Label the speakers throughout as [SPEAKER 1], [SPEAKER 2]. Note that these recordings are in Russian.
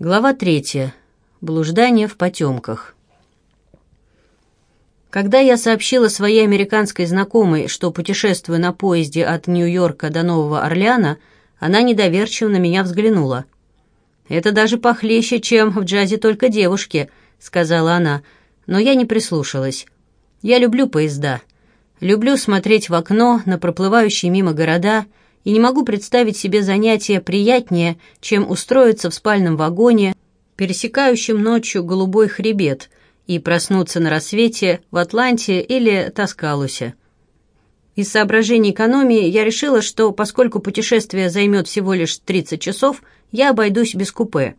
[SPEAKER 1] Глава третья. Блуждание в потемках. Когда я сообщила своей американской знакомой, что путешествую на поезде от Нью-Йорка до Нового Орлеана, она недоверчиво на меня взглянула. «Это даже похлеще, чем в джазе только девушки», — сказала она, но я не прислушалась. «Я люблю поезда. Люблю смотреть в окно на проплывающие мимо города — и не могу представить себе занятие приятнее, чем устроиться в спальном вагоне, пересекающем ночью голубой хребет, и проснуться на рассвете в Атланте или Тоскалусе. Из соображений экономии я решила, что поскольку путешествие займет всего лишь 30 часов, я обойдусь без купе,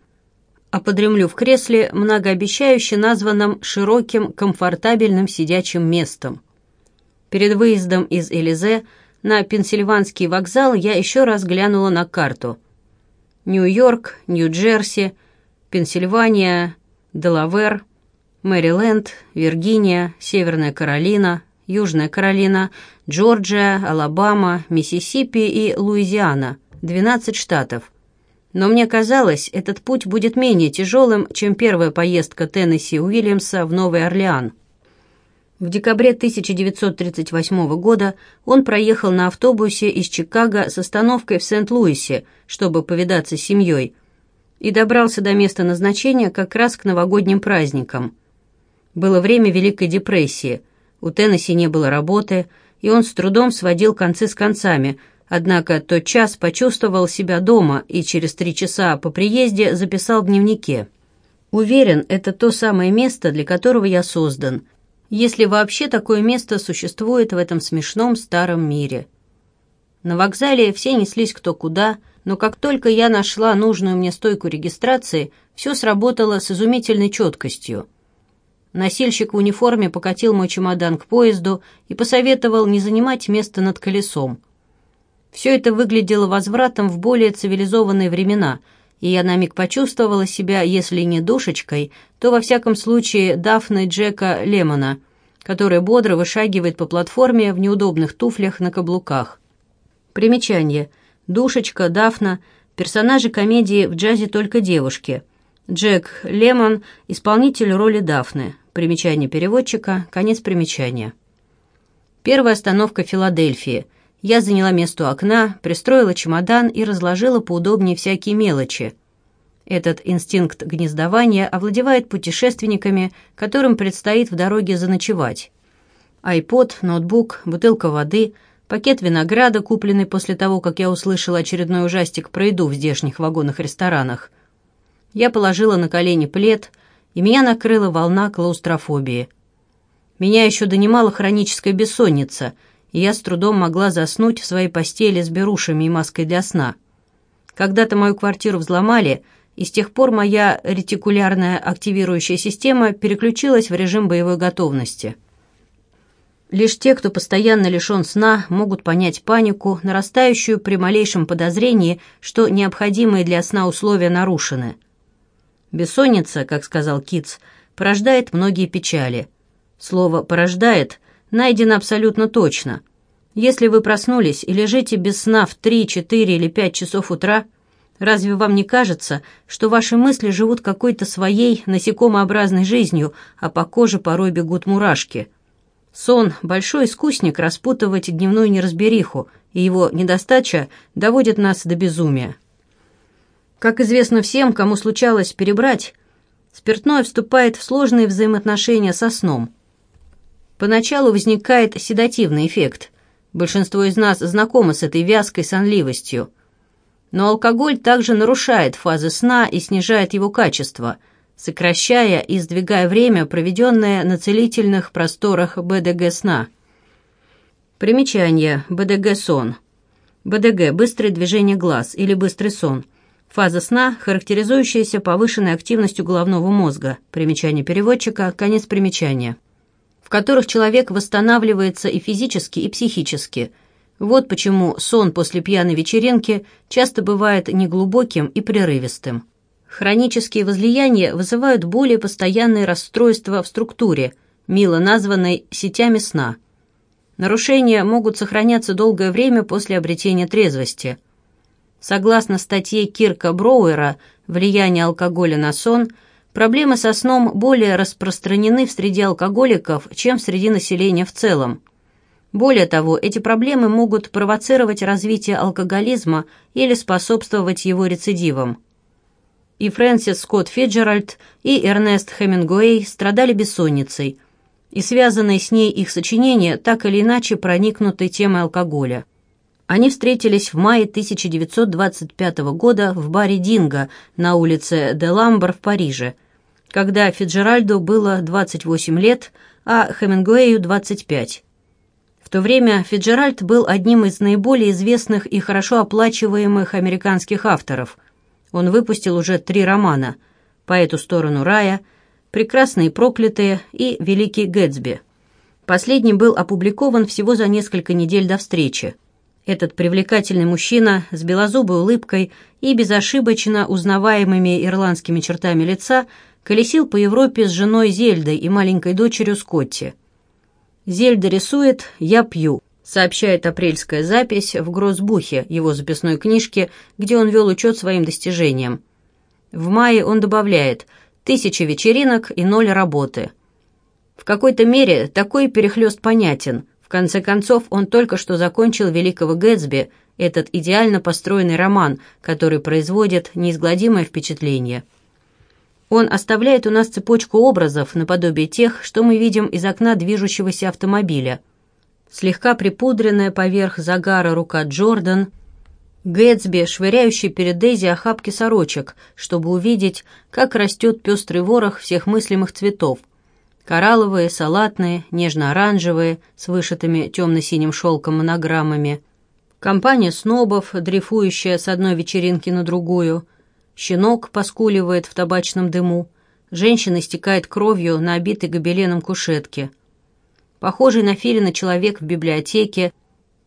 [SPEAKER 1] а подремлю в кресле, многообещающе названном широким, комфортабельным сидячим местом. Перед выездом из Элизе – на Пенсильванский вокзал я еще раз глянула на карту. Нью-Йорк, Нью-Джерси, Пенсильвания, Делавер, Мэриленд, Виргиния, Северная Каролина, Южная Каролина, Джорджия, Алабама, Миссисипи и Луизиана. 12 штатов. Но мне казалось, этот путь будет менее тяжелым, чем первая поездка Теннесси Уильямса в Новый Орлеан. В декабре 1938 года он проехал на автобусе из Чикаго с остановкой в Сент-Луисе, чтобы повидаться с семьей, и добрался до места назначения как раз к новогодним праздникам. Было время Великой депрессии, у Теннесси не было работы, и он с трудом сводил концы с концами, однако тот час почувствовал себя дома и через три часа по приезде записал в дневнике. «Уверен, это то самое место, для которого я создан», если вообще такое место существует в этом смешном старом мире. На вокзале все неслись кто куда, но как только я нашла нужную мне стойку регистрации, все сработало с изумительной четкостью. Носильщик в униформе покатил мой чемодан к поезду и посоветовал не занимать место над колесом. Все это выглядело возвратом в более цивилизованные времена – и я на миг почувствовала себя, если не душечкой, то во всяком случае Дафной Джека Лемона, которая бодро вышагивает по платформе в неудобных туфлях на каблуках. Примечание. Душечка, Дафна – персонажи комедии «В джазе только девушки». Джек Лемон – исполнитель роли Дафны. Примечание переводчика, конец примечания. Первая остановка Филадельфии – я заняла место у окна, пристроила чемодан и разложила поудобнее всякие мелочи. Этот инстинкт гнездования овладевает путешественниками, которым предстоит в дороге заночевать. Айпод, ноутбук, бутылка воды, пакет винограда, купленный после того, как я услышала очередной ужастик про еду в здешних вагонах-ресторанах. Я положила на колени плед, и меня накрыла волна клаустрофобии. Меня еще донимала хроническая бессонница — я с трудом могла заснуть в своей постели с берушами и маской для сна. Когда-то мою квартиру взломали, и с тех пор моя ретикулярная активирующая система переключилась в режим боевой готовности. Лишь те, кто постоянно лишен сна, могут понять панику, нарастающую при малейшем подозрении, что необходимые для сна условия нарушены. Бессонница, как сказал Китс, порождает многие печали. Слово «порождает» найдено абсолютно точно. Если вы проснулись и лежите без сна в 3, 4 или 5 часов утра, разве вам не кажется, что ваши мысли живут какой-то своей насекомообразной жизнью, а по коже порой бегут мурашки? Сон – большой искусник распутывать дневную неразбериху, и его недостача доводит нас до безумия. Как известно всем, кому случалось перебрать, спиртное вступает в сложные взаимоотношения со сном – Поначалу возникает седативный эффект. Большинство из нас знакомы с этой вязкой сонливостью. Но алкоголь также нарушает фазы сна и снижает его качество, сокращая и сдвигая время, проведенное на целительных просторах БДГ сна. Примечание. БДГ сон. БДГ – быстрое движение глаз или быстрый сон. Фаза сна, характеризующаяся повышенной активностью головного мозга. Примечание переводчика, конец примечания в которых человек восстанавливается и физически, и психически. Вот почему сон после пьяной вечеринки часто бывает неглубоким и прерывистым. Хронические возлияния вызывают более постоянные расстройства в структуре, мило названной сетями сна. Нарушения могут сохраняться долгое время после обретения трезвости. Согласно статье Кирка Броуэра влияние алкоголя на сон, проблемы со сном более распространены в среде алкоголиков, чем среди населения в целом. Более того, эти проблемы могут провоцировать развитие алкоголизма или способствовать его рецидивам. И Фрэнсис Скотт Фиджеральд, и Эрнест Хемингуэй страдали бессонницей, и связанные с ней их сочинения так или иначе проникнуты темой алкоголя. Они встретились в мае 1925 года в баре «Динго» на улице де Ламбер в Париже, когда Фиджеральду было 28 лет, а Хемингуэю 25. В то время Фиджеральд был одним из наиболее известных и хорошо оплачиваемых американских авторов. Он выпустил уже три романа «По эту сторону рая», «Прекрасные проклятые» и «Великий Гэтсби». Последний был опубликован всего за несколько недель до встречи. Этот привлекательный мужчина с белозубой улыбкой и безошибочно узнаваемыми ирландскими чертами лица колесил по Европе с женой Зельдой и маленькой дочерью Скотти. «Зельда рисует, я пью», сообщает апрельская запись в Гроссбухе, его записной книжке, где он вел учет своим достижениям. В мае он добавляет «тысяча вечеринок и ноль работы». В какой-то мере такой перехлёст понятен. Конце концов, он только что закончил «Великого Гэтсби», этот идеально построенный роман, который производит неизгладимое впечатление – он оставляет у нас цепочку образов, наподобие тех, что мы видим из окна движущегося автомобиля. Слегка припудренная поверх загара рука Джордан, Гэтсби, швыряющий перед Дейзи охапки сорочек, чтобы увидеть, как растет пестрый ворох всех мыслимых цветов. Коралловые, салатные, нежно-оранжевые, с вышитыми темно-синим шелком монограммами. Компания снобов, дрейфующая с одной вечеринки на другую – Щенок поскуливает в табачном дыму. Женщина истекает кровью на обитой гобеленом кушетке. Похожий на филина человек в библиотеке,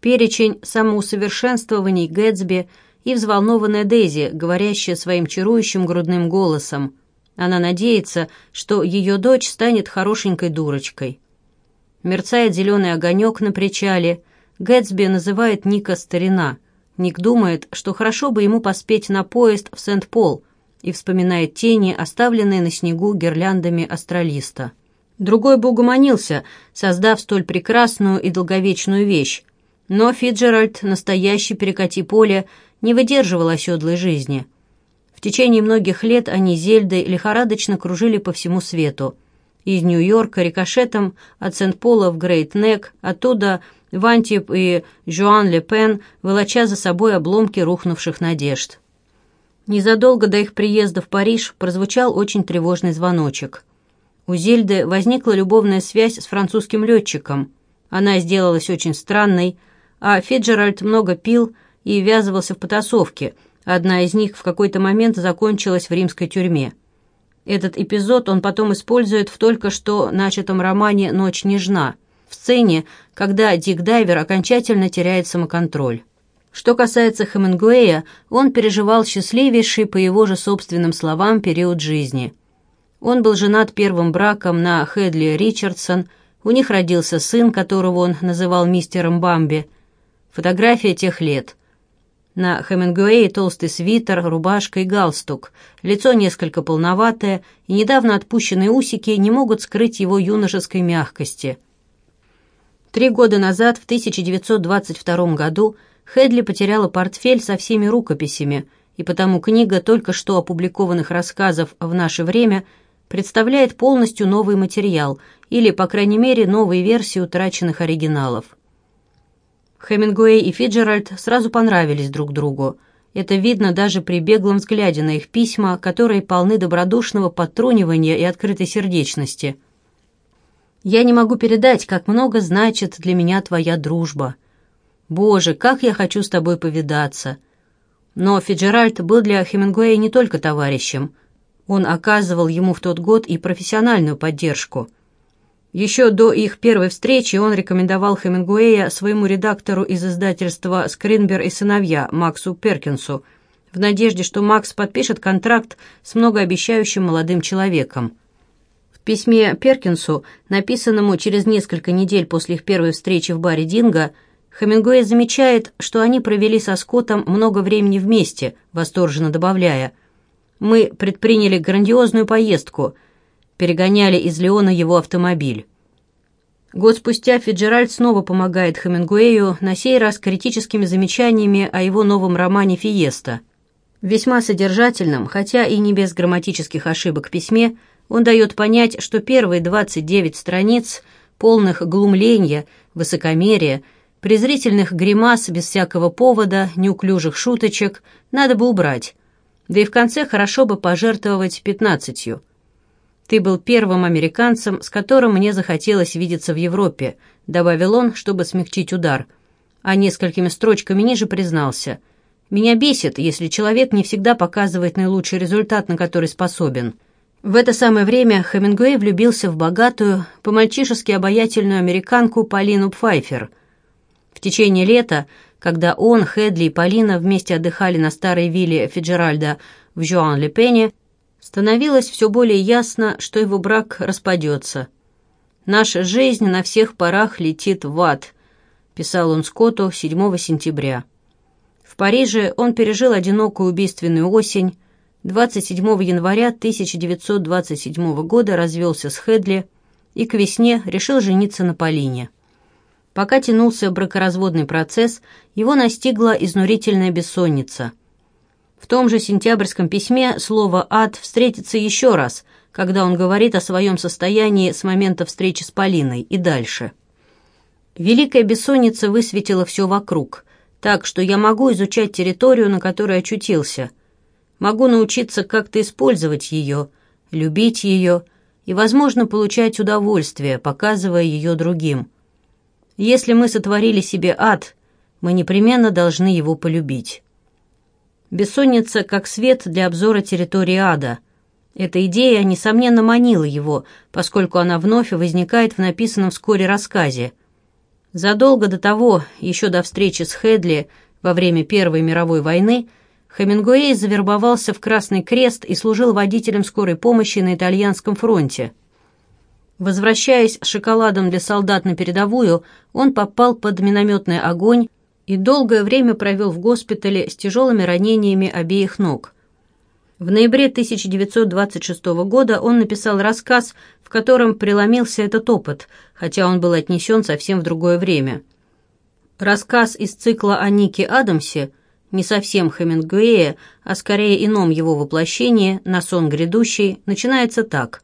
[SPEAKER 1] перечень самоусовершенствований Гэтсби и взволнованная Дейзи, говорящая своим чарующим грудным голосом. Она надеется, что ее дочь станет хорошенькой дурочкой. Мерцает зеленый огонек на причале. Гэтсби называет Ника «старина». Ник думает, что хорошо бы ему поспеть на поезд в Сент-Пол и вспоминает тени, оставленные на снегу гирляндами астралиста. Другой бы угомонился, создав столь прекрасную и долговечную вещь, но Фиджеральд, настоящий перекати поле, не выдерживал оседлой жизни. В течение многих лет они Зельдой лихорадочно кружили по всему свету. Из Нью-Йорка рикошетом от Сент-Пола в Грейт-Нек, оттуда Вантип и Жуан Ле Пен, волоча за собой обломки рухнувших надежд. Незадолго до их приезда в Париж прозвучал очень тревожный звоночек. У Зельды возникла любовная связь с французским летчиком. Она сделалась очень странной, а Фиджеральд много пил и ввязывался в потасовки. Одна из них в какой-то момент закончилась в римской тюрьме. Этот эпизод он потом использует в только что начатом романе «Ночь нежна», в сцене, когда Дик Дайвер окончательно теряет самоконтроль. Что касается Хемингуэя, он переживал счастливейший, по его же собственным словам, период жизни. Он был женат первым браком на Хедли Ричардсон, у них родился сын, которого он называл мистером Бамби. Фотография тех лет. На Хемингуэе толстый свитер, рубашка и галстук, лицо несколько полноватое, и недавно отпущенные усики не могут скрыть его юношеской мягкости – Три года назад, в 1922 году, Хедли потеряла портфель со всеми рукописями, и потому книга только что опубликованных рассказов в наше время представляет полностью новый материал, или, по крайней мере, новые версии утраченных оригиналов. Хемингуэй и Фиджеральд сразу понравились друг другу. Это видно даже при беглом взгляде на их письма, которые полны добродушного подтрунивания и открытой сердечности – я не могу передать, как много значит для меня твоя дружба. Боже, как я хочу с тобой повидаться. Но Фиджеральд был для Хемингуэя не только товарищем. Он оказывал ему в тот год и профессиональную поддержку. Еще до их первой встречи он рекомендовал Хемингуэя своему редактору из издательства «Скринбер и сыновья» Максу Перкинсу, в надежде, что Макс подпишет контракт с многообещающим молодым человеком – в письме Перкинсу, написанному через несколько недель после их первой встречи в баре Динго, Хемингуэй замечает, что они провели со Скоттом много времени вместе, восторженно добавляя мы предприняли грандиозную поездку, перегоняли из Леона его автомобиль. Год спустя Фиджеральд снова помогает Хемингуэю, на сей раз критическими замечаниями о его новом романе «Фиеста». Весьма содержательном, хотя и не без грамматических ошибок письме, он дает понять, что первые 29 страниц, полных глумления, высокомерия, презрительных гримас без всякого повода, неуклюжих шуточек, надо бы убрать. Да и в конце хорошо бы пожертвовать пятнадцатью – «Ты был первым американцем, с которым мне захотелось видеться в Европе», добавил он, чтобы смягчить удар. А несколькими строчками ниже признался. «Меня бесит, если человек не всегда показывает наилучший результат, на который способен». В это самое время Хемингуэй влюбился в богатую, по-мальчишески обаятельную американку Полину Пфайфер. В течение лета, когда он, Хедли и Полина вместе отдыхали на старой вилле Фиджеральда в Жуан-Ле-Пене, становилось все более ясно, что его брак распадется. «Наша жизнь на всех парах летит в ад», – писал он Скотту 7 сентября. В Париже он пережил одинокую убийственную осень, 27 января 1927 года развелся с Хедли и к весне решил жениться на Полине. Пока тянулся бракоразводный процесс, его настигла изнурительная бессонница – в том же сентябрьском письме слово «ад» встретится еще раз, когда он говорит о своем состоянии с момента встречи с Полиной и дальше. Великая бессонница высветила все вокруг, так что я могу изучать территорию, на которой очутился. Могу научиться как-то использовать ее, любить ее и, возможно, получать удовольствие, показывая ее другим. Если мы сотворили себе ад, мы непременно должны его полюбить. Бессонница как свет для обзора территории ада. Эта идея, несомненно, манила его, поскольку она вновь возникает в написанном вскоре рассказе. Задолго до того, еще до встречи с Хедли во время Первой мировой войны, Хемингуэй завербовался в Красный Крест и служил водителем скорой помощи на итальянском фронте. Возвращаясь с шоколадом для солдат на передовую, он попал под минометный огонь и долгое время провел в госпитале с тяжелыми ранениями обеих ног. В ноябре 1926 года он написал рассказ, в котором преломился этот опыт, хотя он был отнесен совсем в другое время. Рассказ из цикла о Нике Адамсе, не совсем Хемингуэя, а скорее ином его воплощении, на сон грядущий, начинается так.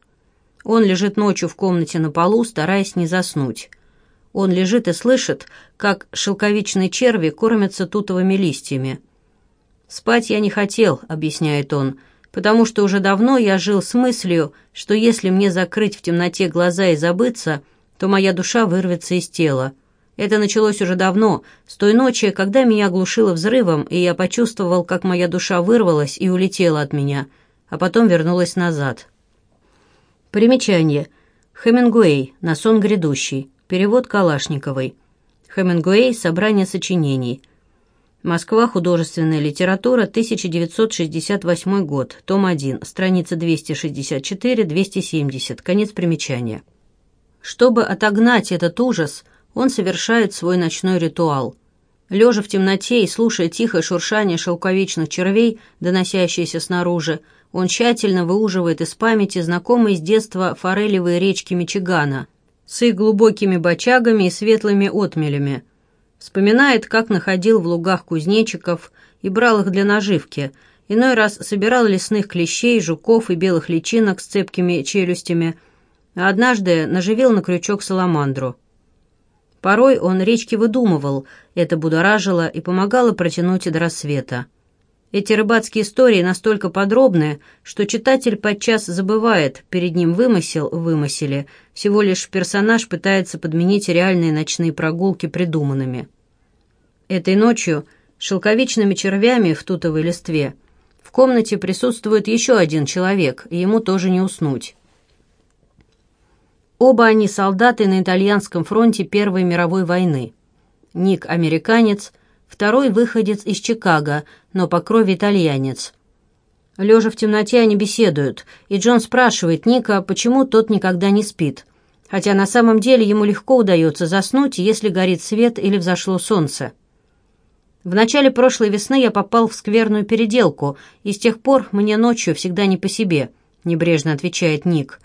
[SPEAKER 1] Он лежит ночью в комнате на полу, стараясь не заснуть. Он лежит и слышит, как шелковичные черви кормятся тутовыми листьями. «Спать я не хотел», — объясняет он, «потому что уже давно я жил с мыслью, что если мне закрыть в темноте глаза и забыться, то моя душа вырвется из тела. Это началось уже давно, с той ночи, когда меня оглушило взрывом, и я почувствовал, как моя душа вырвалась и улетела от меня, а потом вернулась назад». Примечание. Хемингуэй. На сон грядущий. Перевод Калашниковой. Хемингуэй. Собрание сочинений. Москва. Художественная литература. 1968 год. Том 1. Страница 264-270. Конец примечания. Чтобы отогнать этот ужас, он совершает свой ночной ритуал. Лежа в темноте и слушая тихое шуршание шелковичных червей, доносящееся снаружи, он тщательно выуживает из памяти знакомые с детства форелевые речки Мичигана – с их глубокими бочагами и светлыми отмелями. Вспоминает, как находил в лугах кузнечиков и брал их для наживки, иной раз собирал лесных клещей, жуков и белых личинок с цепкими челюстями, а однажды наживил на крючок саламандру. Порой он речки выдумывал, это будоражило и помогало протянуть до рассвета. Эти рыбацкие истории настолько подробные, что читатель подчас забывает, перед ним вымысел в вымыселе, всего лишь персонаж пытается подменить реальные ночные прогулки придуманными. Этой ночью шелковичными червями в тутовой листве в комнате присутствует еще один человек, и ему тоже не уснуть. Оба они солдаты на итальянском фронте Первой мировой войны. Ник – американец, второй выходец из Чикаго, но по крови итальянец. Лежа в темноте они беседуют, и Джон спрашивает Ника, почему тот никогда не спит. Хотя на самом деле ему легко удается заснуть, если горит свет или взошло солнце. В начале прошлой весны я попал в скверную переделку, и с тех пор мне ночью всегда не по себе», — небрежно отвечает Ник.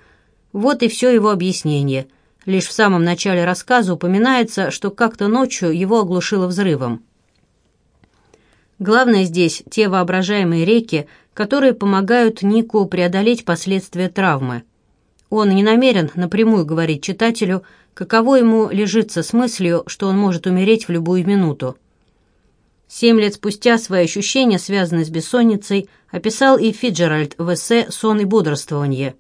[SPEAKER 1] Вот и все его объяснение. Лишь в самом начале рассказа упоминается, что как-то ночью его оглушило взрывом. Главное здесь те воображаемые реки, которые помогают Нику преодолеть последствия травмы. Он не намерен напрямую говорить читателю, каково ему лежится с мыслью, что он может умереть в любую минуту. Семь лет спустя свои ощущения, связанные с бессонницей, описал и Фиджеральд в эссе «Сон и бодрствование».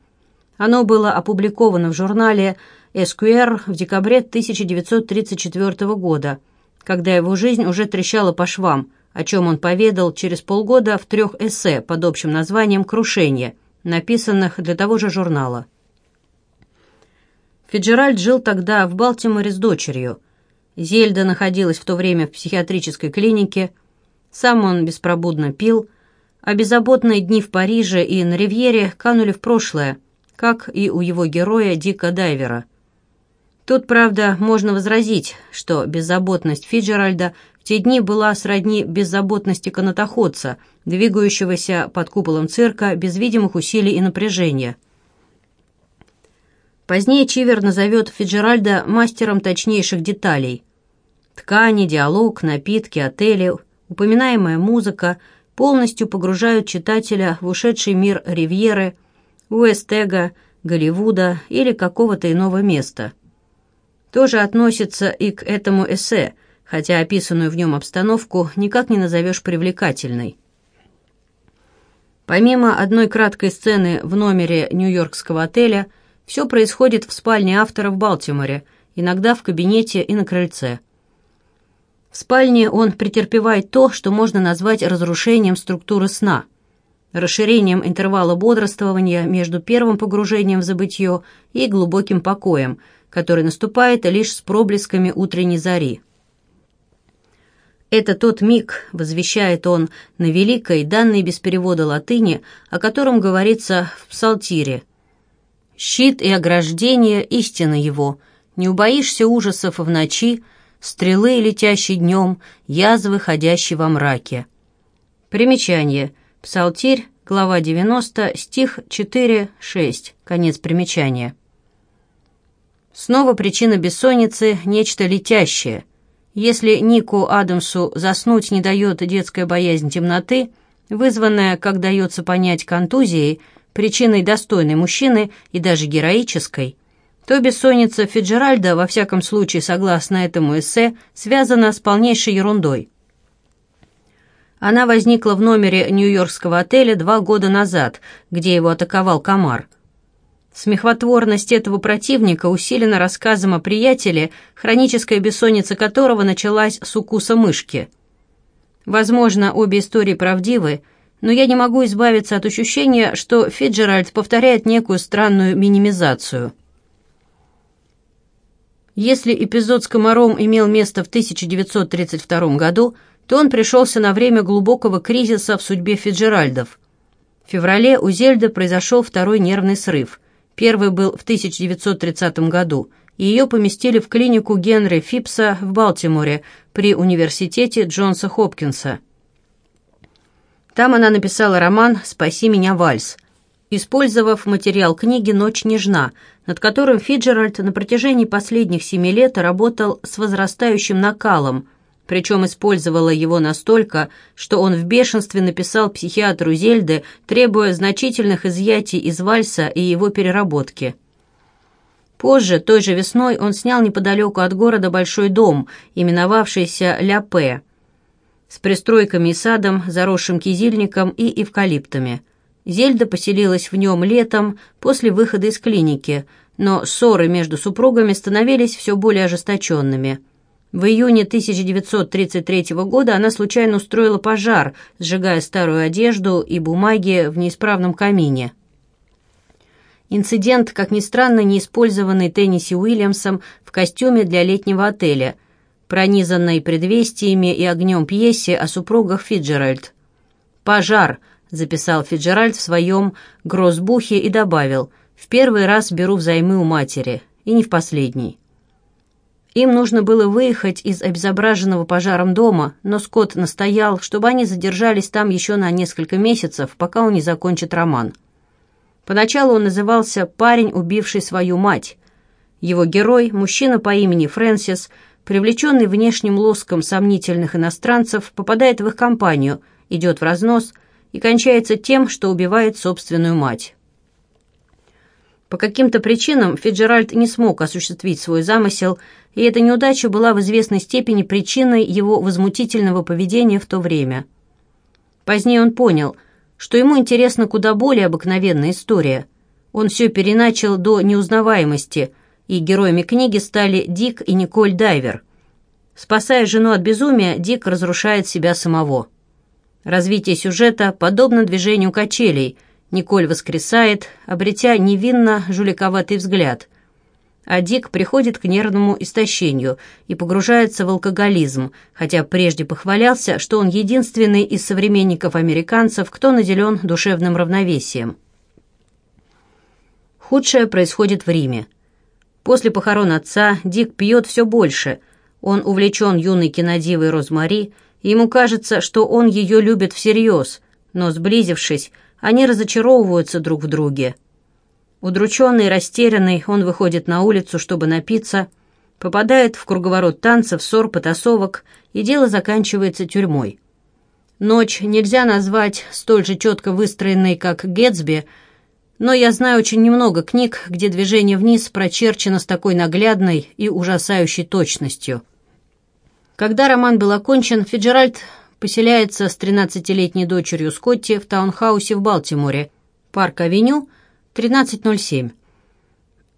[SPEAKER 1] Оно было опубликовано в журнале «Эскуэр» в декабре 1934 года, когда его жизнь уже трещала по швам, о чем он поведал через полгода в трех эссе под общим названием «Крушение», написанных для того же журнала. Фиджеральд жил тогда в Балтиморе с дочерью – Зельда находилась в то время в психиатрической клинике, сам он беспробудно пил, а беззаботные дни в Париже и на Ривьере канули в прошлое, как и у его героя Дика Дайвера. Тут, правда, можно возразить, что беззаботность Фиджеральда те дни была сродни беззаботности канатоходца, двигающегося под куполом цирка без видимых усилий и напряжения – Позднее Чивер назовет Фиджеральда мастером точнейших деталей. Ткани, диалог, напитки, отели, упоминаемая музыка полностью погружают читателя в ушедший мир Ривьеры, Уэстега, Голливуда или какого-то иного места. Тоже относится и к этому эссе, хотя описанную в нем обстановку никак не назовешь привлекательной. Помимо одной краткой сцены в номере нью-йоркского отеля – все происходит в спальне автора в Балтиморе, иногда в кабинете и на крыльце. В спальне он претерпевает то, что можно назвать разрушением структуры сна, расширением интервала бодрствования между первым погружением в забытье и глубоким покоем, который наступает лишь с проблесками утренней зари. Это тот миг, возвещает он на великой, данной без перевода латыни, о котором говорится в Псалтире – Щит и ограждение — истина его. Не убоишься ужасов в ночи, стрелы, летящей днем, язвы, ходящей во мраке. Примечание. Псалтирь, глава 90, стих 4-6. Конец примечания. Снова причина бессонницы – нечто летящее. Если Нику Адамсу заснуть не дает детская боязнь темноты, вызванная, как дается понять, контузией – причиной достойной мужчины и даже героической, то бессонница Фиджеральда, во всяком случае, согласно этому эссе, связана с полнейшей ерундой. Она возникла в номере нью-йоркского отеля два года назад, где его атаковал комар. Смехотворность этого противника усилена рассказом о приятеле, хроническая бессонница которого началась с укуса мышки. Возможно, обе истории правдивы, но я не могу избавиться от ощущения, что Фиджеральд повторяет некую странную минимизацию. Если эпизод с комаром имел место в 1932 году, то он пришелся на время глубокого кризиса в судьбе Фиджеральдов. В феврале у Зельда произошел второй нервный срыв. Первый был в 1930 году, ее поместили в клинику Генри Фипса в Балтиморе при университете Джонса Хопкинса – там она написала роман «Спаси меня, вальс», использовав материал книги «Ночь нежна», над которым Фиджеральд на протяжении последних семи лет работал с возрастающим накалом, причем использовала его настолько, что он в бешенстве написал психиатру Зельды, требуя значительных изъятий из вальса и его переработки. Позже, той же весной, он снял неподалеку от города большой дом, именовавшийся «Ля Пе», с пристройками и садом, заросшим кизильником и эвкалиптами. Зельда поселилась в нем летом после выхода из клиники, но ссоры между супругами становились все более ожесточенными. В июне 1933 года она случайно устроила пожар, сжигая старую одежду и бумаги в неисправном камине. Инцидент, как ни странно, не использованный Тенниси Уильямсом в костюме для летнего отеля – пронизанной предвестиями и огнем пьесе о супругах Фиджеральд. «Пожар», — записал Фиджеральд в своем грозбухе и добавил, «в первый раз беру взаймы у матери, и не в последний». Им нужно было выехать из обезображенного пожаром дома, но Скотт настоял, чтобы они задержались там еще на несколько месяцев, пока он не закончит роман. Поначалу он назывался «Парень, убивший свою мать». Его герой, мужчина по имени Фрэнсис, привлеченный внешним лоском сомнительных иностранцев, попадает в их компанию, идет в разнос и кончается тем, что убивает собственную мать. По каким-то причинам Фиджеральд не смог осуществить свой замысел, и эта неудача была в известной степени причиной его возмутительного поведения в то время. Позднее он понял, что ему интересна куда более обыкновенная история. Он все переначал до неузнаваемости, и героями книги стали Дик и Николь Дайвер. Спасая жену от безумия, Дик разрушает себя самого. Развитие сюжета подобно движению качелей – Николь воскресает, обретя невинно жуликоватый взгляд. А Дик приходит к нервному истощению и погружается в алкоголизм, хотя прежде похвалялся, что он единственный из современников американцев, кто наделен душевным равновесием. Худшее происходит в Риме. После похорон отца Дик пьет все больше. Он увлечен юной кинодивой Розмари, и ему кажется, что он ее любит всерьез, но, сблизившись, они разочаровываются друг в друге. Удрученный растерянный, он выходит на улицу, чтобы напиться, попадает в круговорот танцев, ссор, потасовок, и дело заканчивается тюрьмой. Ночь нельзя назвать столь же четко выстроенной, как Гетсби, но я знаю очень немного книг, где движение вниз прочерчено с такой наглядной и ужасающей точностью. Когда роман был окончен, Фиджеральд поселяется с 13-летней дочерью Скотти в таунхаусе в Балтиморе, Парк-авеню, 1307.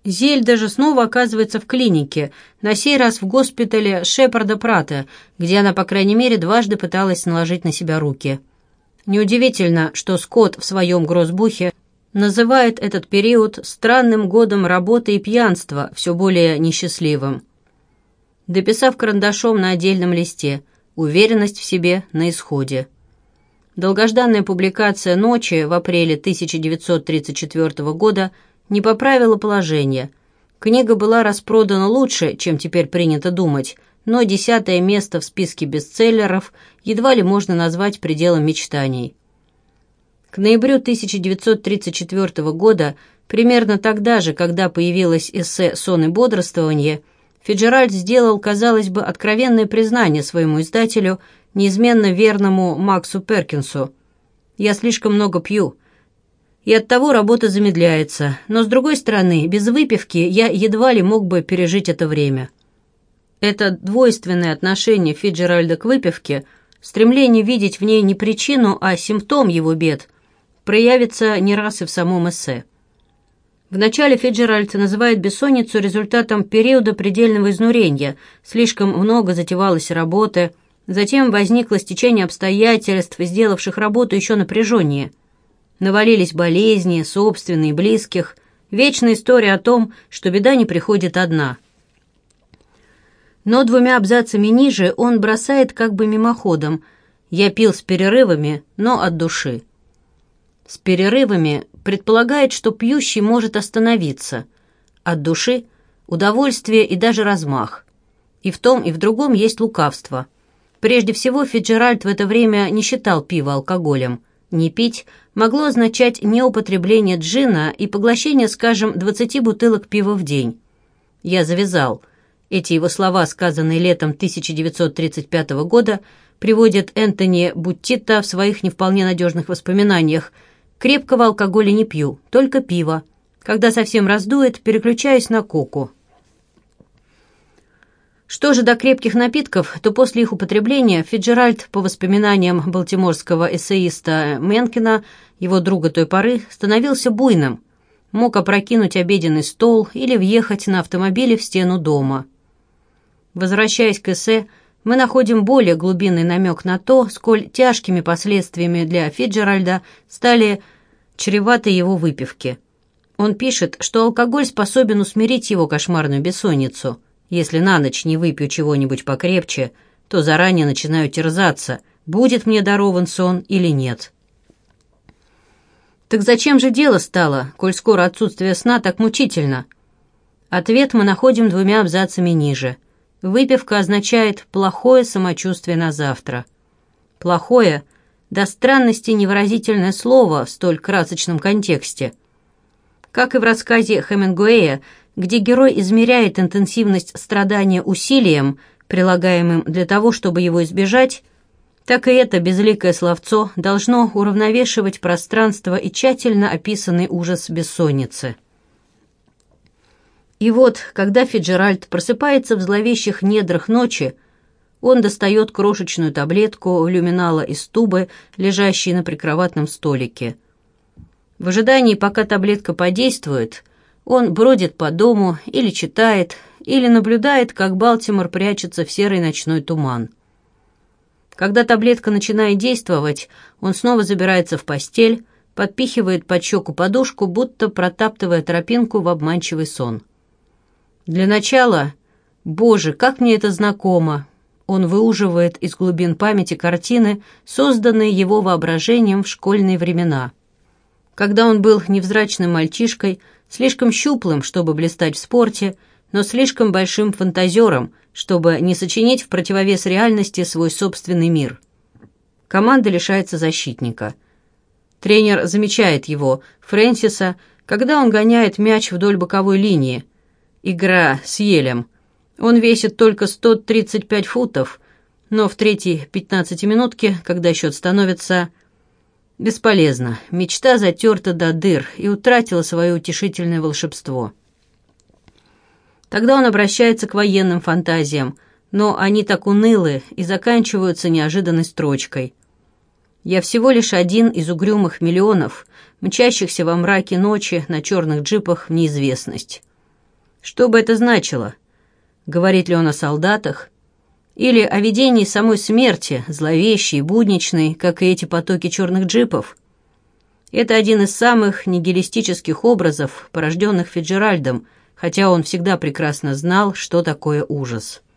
[SPEAKER 1] Зельда же снова оказывается в клинике, на сей раз в госпитале Шепарда Прата, где она, по крайней мере, дважды пыталась наложить на себя руки. Неудивительно, что Скотт в своем грозбухе называет этот период странным годом работы и пьянства, все более несчастливым. Дописав карандашом на отдельном листе – Уверенность в себе на исходе. Долгожданная публикация «Ночи» в апреле 1934 года не поправила положение. Книга была распродана лучше, чем теперь принято думать, но десятое место в списке бестселлеров едва ли можно назвать пределом мечтаний. К ноябрю 1934 года, примерно тогда же, когда появилось эссе «Сон и бодрствование», Фиджеральд сделал, казалось бы, откровенное признание своему издателю, неизменно верному Максу Перкинсу. «Я слишком много пью». И оттого работа замедляется, но, с другой стороны, без выпивки я едва ли мог бы пережить это время. Это двойственное отношение Фиджеральда к выпивке, стремление видеть в ней не причину, а симптом его бед, проявится не раз и в самом эссе. Вначале Фиджеральд называет бессонницу результатом периода предельного изнурения, слишком много затевалось работы, затем возникло стечение обстоятельств, сделавших работу еще напряженнее. Навалились болезни, собственные, близких, вечная история о том, что беда не приходит одна. Но двумя абзацами ниже он бросает как бы мимоходом «Я пил с перерывами, но от души». С перерывами предполагает, что пьющий может остановиться. От души – удовольствие и даже размах. И в том, и в другом есть лукавство. Прежде всего, Фиджеральд в это время не считал пиво алкоголем. Не пить могло означать неупотребление джина и поглощение, скажем, 20 бутылок пива в день. «Я завязал». Эти его слова, сказанные летом 1935 года, приводит Энтони Буттита в своих не вполне надежных воспоминаниях – Крепкого алкоголя не пью, только пиво. Когда совсем раздует, переключаюсь на коку. Что же до крепких напитков, то после их употребления Фиджеральд, по воспоминаниям балтиморского эссеиста Менкина, его друга той поры, становился буйным. Мог опрокинуть обеденный стол или въехать на автомобиле в стену дома. Возвращаясь к эссе, мы находим более глубинный намек на то, сколь тяжкими последствиями для Фиджеральда стали чреваты его выпивки. Он пишет, что алкоголь способен усмирить его кошмарную бессонницу. Если на ночь не выпью чего-нибудь покрепче, то заранее начинаю терзаться, будет мне дарован сон или нет. Так зачем же дело стало, коль скоро отсутствие сна так мучительно? Ответ мы находим двумя абзацами ниже – выпивка означает плохое самочувствие на завтра. Плохое, до странности невыразительное слово в столь красочном контексте. Как и в рассказе Хемингуэя, где герой измеряет интенсивность страдания усилием, прилагаемым для того, чтобы его избежать, так и это безликое словцо должно уравновешивать пространство и тщательно описанный ужас бессонницы. И вот, когда Фиджеральд просыпается в зловещих недрах ночи, он достает крошечную таблетку люминала из тубы, лежащей на прикроватном столике. В ожидании, пока таблетка подействует, он бродит по дому или читает, или наблюдает, как Балтимор прячется в серый ночной туман. Когда таблетка начинает действовать, он снова забирается в постель, подпихивает под щеку подушку, будто протаптывая тропинку в обманчивый сон. Для начала, боже, как мне это знакомо, он выуживает из глубин памяти картины, созданные его воображением в школьные времена. Когда он был невзрачным мальчишкой, слишком щуплым, чтобы блистать в спорте, но слишком большим фантазером, чтобы не сочинить в противовес реальности свой собственный мир. Команда лишается защитника. Тренер замечает его, Фрэнсиса, когда он гоняет мяч вдоль боковой линии. Игра с Елем. Он весит только 135 футов, но в третьей 15 минутке, когда счет становится... Бесполезно. Мечта затерта до дыр и утратила свое утешительное волшебство. Тогда он обращается к военным фантазиям, но они так унылы и заканчиваются неожиданной строчкой. «Я всего лишь один из угрюмых миллионов, мчащихся во мраке ночи на черных джипах в неизвестность». Что бы это значило? Говорит ли он о солдатах? Или о видении самой смерти, зловещей, будничной, как и эти потоки черных джипов? Это один из самых нигилистических образов, порожденных Фиджеральдом, хотя он всегда прекрасно знал, что такое ужас.